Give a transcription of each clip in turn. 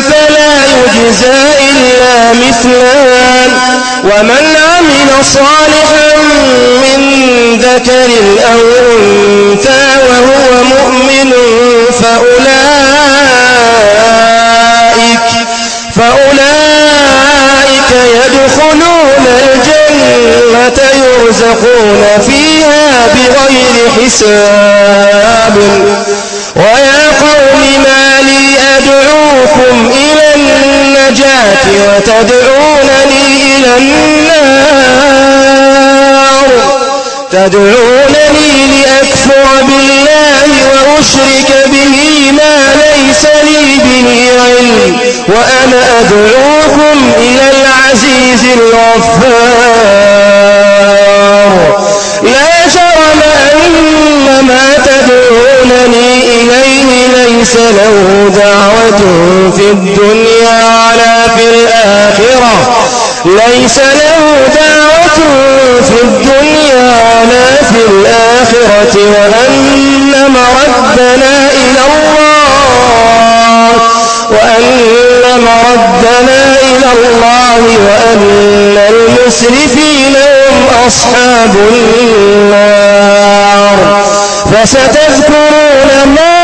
فلا يجزى إلا مثلان. ومن عمل صالحا من ذكر أو أنثى وهو مؤمن فأولئك فأولئك يدخلون الجنة يرزقون فيها بغير حساب. ويا قوم ما أدعوكم إلى النجاة وتدعونني إلى النار. تدعونني لأكفر بالله وأشرك به ما ليس لي به علم وأنا أدعوكم إلى العزيز الغفار. لا جرم أن ما تدعونني إليه ليس له دعوة. في الدنيا ولا في الآخرة. ليس له دعوة في الدنيا ولا في الآخرة. وأن مردنا إلى الله. وأن مردنا إلى الله. وأن المسرفين هم أصحاب النار. فستذكرون ما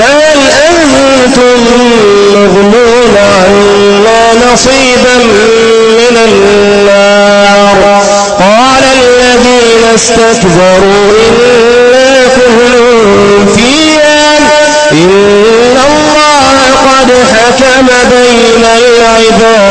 فهل أنتم مغنون عنا نصيبا من النار؟ قال الذين استكبروا إنا كل فيها إن الله قد حكم بين العباد.